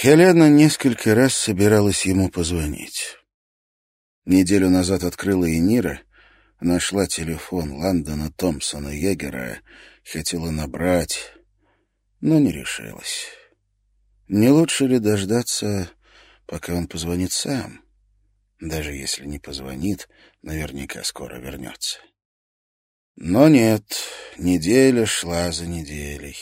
Хелена несколько раз собиралась ему позвонить. Неделю назад открыла и Нира, нашла телефон Ландона Томпсона Егера, хотела набрать, но не решилась. Не лучше ли дождаться, пока он позвонит сам? Даже если не позвонит, наверняка скоро вернется. Но нет, неделя шла за неделей.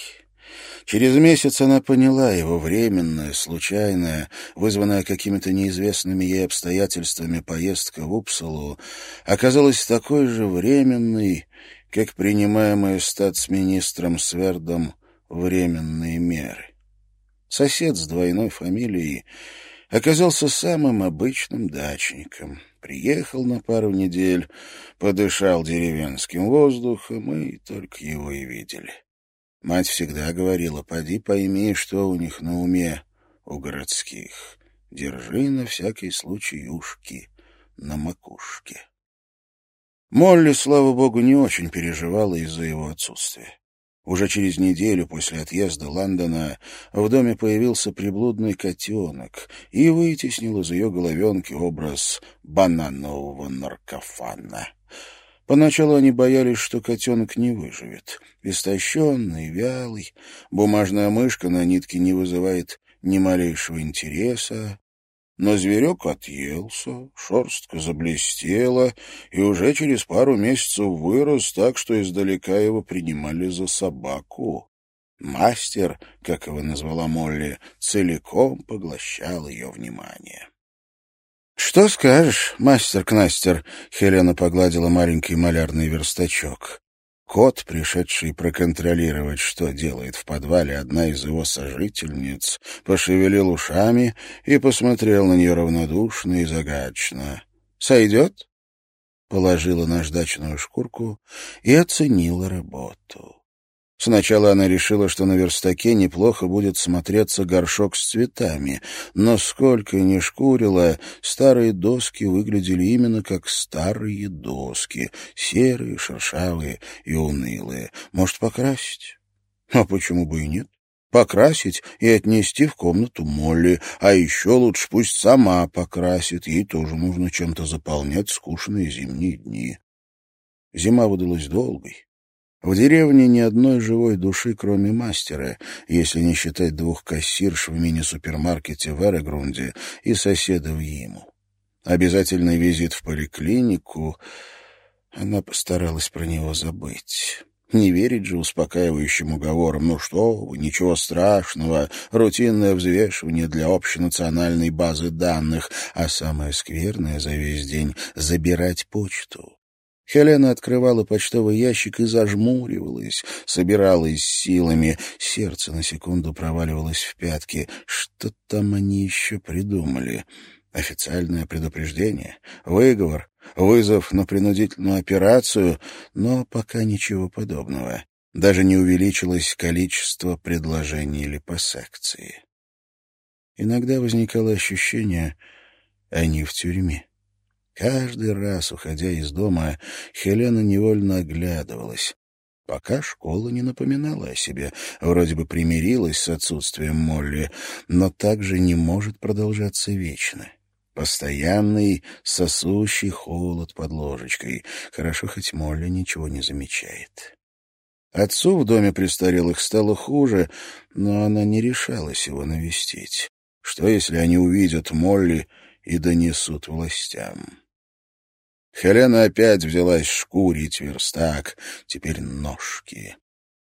Через месяц она поняла его временная, случайная, вызванная какими-то неизвестными ей обстоятельствами поездка в Упсалу, оказалась такой же временной, как принимаемые статс-министром Свердом временные меры. Сосед с двойной фамилией оказался самым обычным дачником. Приехал на пару недель, подышал деревенским воздухом, и только его и видели. Мать всегда говорила, поди пойми, что у них на уме, у городских. Держи на всякий случай ушки на макушке. Молли, слава богу, не очень переживала из-за его отсутствия. Уже через неделю после отъезда Лондона в доме появился приблудный котенок и вытеснил из ее головенки образ бананового наркофана. Поначалу они боялись, что котенок не выживет. Истощенный, вялый, бумажная мышка на нитке не вызывает ни малейшего интереса. Но зверек отъелся, шерстка заблестела, и уже через пару месяцев вырос так, что издалека его принимали за собаку. Мастер, как его назвала Молли, целиком поглощал ее внимание. «Что скажешь, мастер-кнастер?» — Хелена погладила маленький малярный верстачок. Кот, пришедший проконтролировать, что делает в подвале одна из его сожительниц, пошевелил ушами и посмотрел на нее равнодушно и загадочно. «Сойдет?» Положила наждачную шкурку и оценила работу. Сначала она решила, что на верстаке неплохо будет смотреться горшок с цветами, но сколько ни шкурила, старые доски выглядели именно как старые доски, серые, шершавые и унылые. Может, покрасить? А почему бы и нет? Покрасить и отнести в комнату Молли, а еще лучше пусть сама покрасит, ей тоже нужно чем-то заполнять скучные зимние дни. Зима выдалась долгой. В деревне ни одной живой души, кроме мастера, если не считать двух кассирш в мини-супермаркете в Эрегрунде и соседов ему. Обязательный визит в поликлинику. Она постаралась про него забыть. Не верить же успокаивающим уговорам. Ну что вы, ничего страшного, рутинное взвешивание для общенациональной базы данных, а самое скверное за весь день — забирать почту. Хелена открывала почтовый ящик и зажмуривалась, собиралась силами. Сердце на секунду проваливалось в пятки. Что там они еще придумали? Официальное предупреждение, выговор, вызов на принудительную операцию, но пока ничего подобного. Даже не увеличилось количество предложений липосекции. Иногда возникало ощущение, они в тюрьме. Каждый раз, уходя из дома, Хелена невольно оглядывалась. Пока школа не напоминала о себе, вроде бы примирилась с отсутствием Молли, но также не может продолжаться вечно. Постоянный сосущий холод под ложечкой. Хорошо, хоть Молли ничего не замечает. Отцу в доме престарелых стало хуже, но она не решалась его навестить. Что, если они увидят Молли и донесут властям? Хелена опять взялась шкурить верстак, теперь ножки.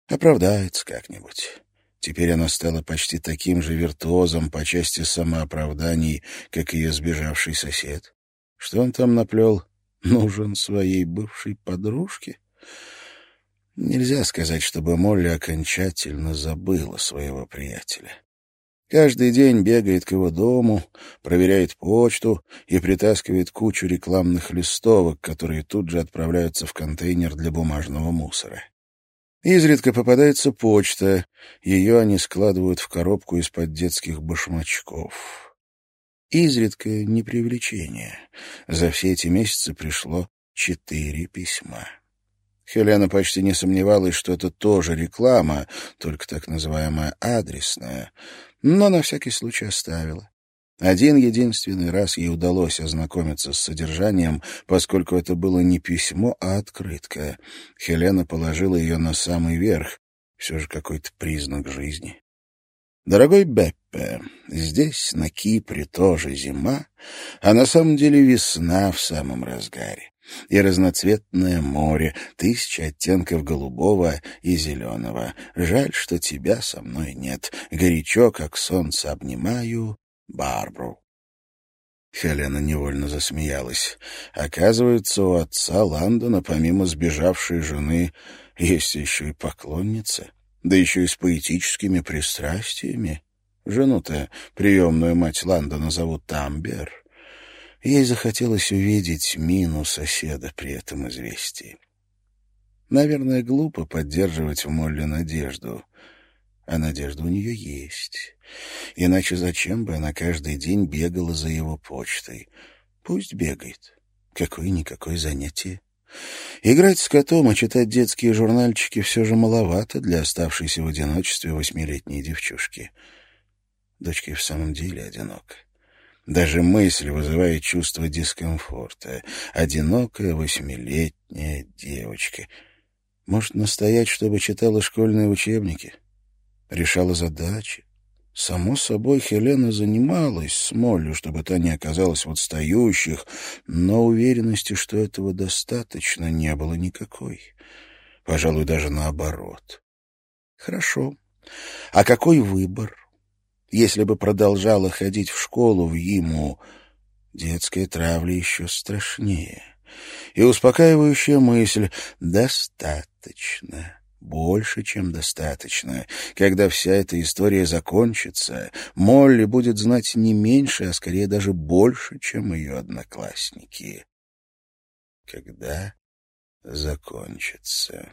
Оправдается как-нибудь. Теперь она стала почти таким же виртуозом по части самооправданий, как ее сбежавший сосед. Что он там наплел? Нужен своей бывшей подружке? Нельзя сказать, чтобы Молли окончательно забыла своего приятеля. Каждый день бегает к его дому, проверяет почту и притаскивает кучу рекламных листовок, которые тут же отправляются в контейнер для бумажного мусора. Изредка попадается почта, ее они складывают в коробку из-под детских башмачков. Изредка не привлечение. За все эти месяцы пришло четыре письма. Хелена почти не сомневалась, что это тоже реклама, только так называемая адресная — но на всякий случай оставила. Один единственный раз ей удалось ознакомиться с содержанием, поскольку это было не письмо, а открытка. Хелена положила ее на самый верх, все же какой-то признак жизни. Дорогой Беппе, здесь, на Кипре, тоже зима, а на самом деле весна в самом разгаре. И разноцветное море, тысяча оттенков голубого и зеленого. Жаль, что тебя со мной нет. Горячо, как солнце, обнимаю Барбру. Хелена невольно засмеялась. Оказывается, у отца Ландона, помимо сбежавшей жены, есть еще и поклонница да еще и с поэтическими пристрастиями. Жену-то, приемную мать Ландона, зовут Тамбер. Ей захотелось увидеть мину соседа при этом известии. Наверное, глупо поддерживать в Молле надежду, а надежда у нее есть. Иначе зачем бы она каждый день бегала за его почтой? Пусть бегает. Какое-никакое занятие. Играть с котом и читать детские журнальчики все же маловато для оставшейся в одиночестве восьмилетней девчушки. Дочка в самом деле одинока. Даже мысль вызывает чувство дискомфорта. Одинокая восьмилетняя девочка. Может, настоять, чтобы читала школьные учебники? Решала задачи? Само собой, Хелена занималась с Молли, чтобы та не оказалась в отстающих, но уверенности, что этого достаточно, не было никакой. Пожалуй, даже наоборот. Хорошо. А какой выбор? Если бы продолжала ходить в школу в Иму, детская травля еще страшнее. И успокаивающая мысль «достаточно». Больше, чем достаточно. Когда вся эта история закончится, Молли будет знать не меньше, а скорее даже больше, чем ее одноклассники. Когда закончится.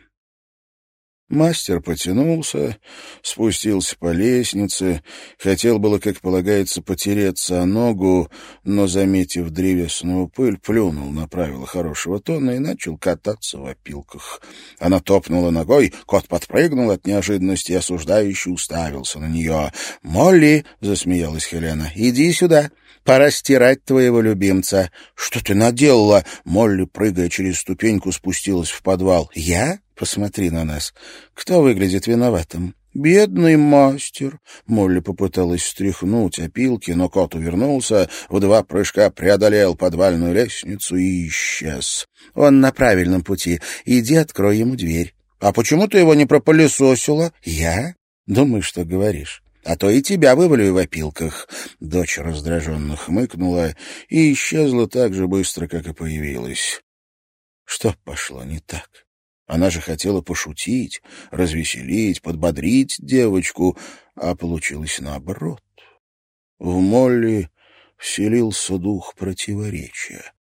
Мастер потянулся, спустился по лестнице, хотел было, как полагается, потереться о ногу, но, заметив древесную пыль, плюнул на правила хорошего тона и начал кататься в опилках. Она топнула ногой, кот подпрыгнул от неожиданности и осуждающе уставился на нее. «Молли!» — засмеялась Хелена. «Иди сюда!» Пора стирать твоего любимца. Что ты наделала? Молли, прыгая через ступеньку, спустилась в подвал. Я? Посмотри на нас. Кто выглядит виноватым? «Бедный мастер!» Молли попыталась стряхнуть опилки, но кот увернулся, в два прыжка преодолел подвальную лестницу и исчез. «Он на правильном пути. Иди, открой ему дверь». «А почему ты его не пропылесосила?» «Я?» «Думаешь, что говоришь?» а то и тебя вывалю в опилках». Дочь раздраженно хмыкнула и исчезла так же быстро, как и появилась. Что пошло не так? Она же хотела пошутить, развеселить, подбодрить девочку, а получилось наоборот. В Молли вселился дух противоречия.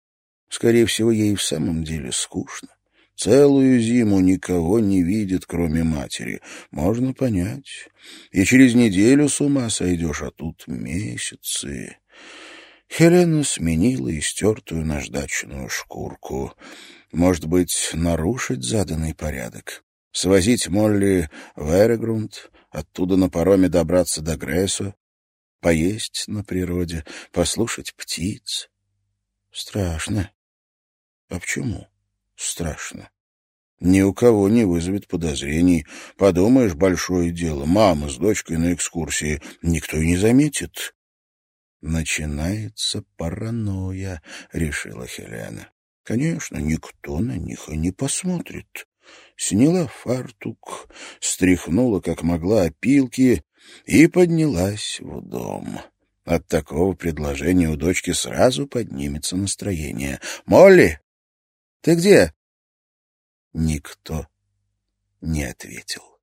Скорее всего, ей в самом деле скучно. Целую зиму никого не видит, кроме матери. Можно понять. И через неделю с ума сойдешь, а тут месяцы. Хелена сменила истертую наждачную шкурку. Может быть, нарушить заданный порядок? Свозить Молли в Эрегрунд, оттуда на пароме добраться до Грессу, поесть на природе, послушать птиц? Страшно. А почему? страшно. Ни у кого не вызовет подозрений. Подумаешь, большое дело. Мама с дочкой на экскурсии. Никто и не заметит. «Начинается паранойя», — решила Хелена. «Конечно, никто на них и не посмотрит». Сняла фартук, стряхнула, как могла, опилки и поднялась в дом. От такого предложения у дочки сразу поднимется настроение. «Молли, ты где?» Никто не ответил.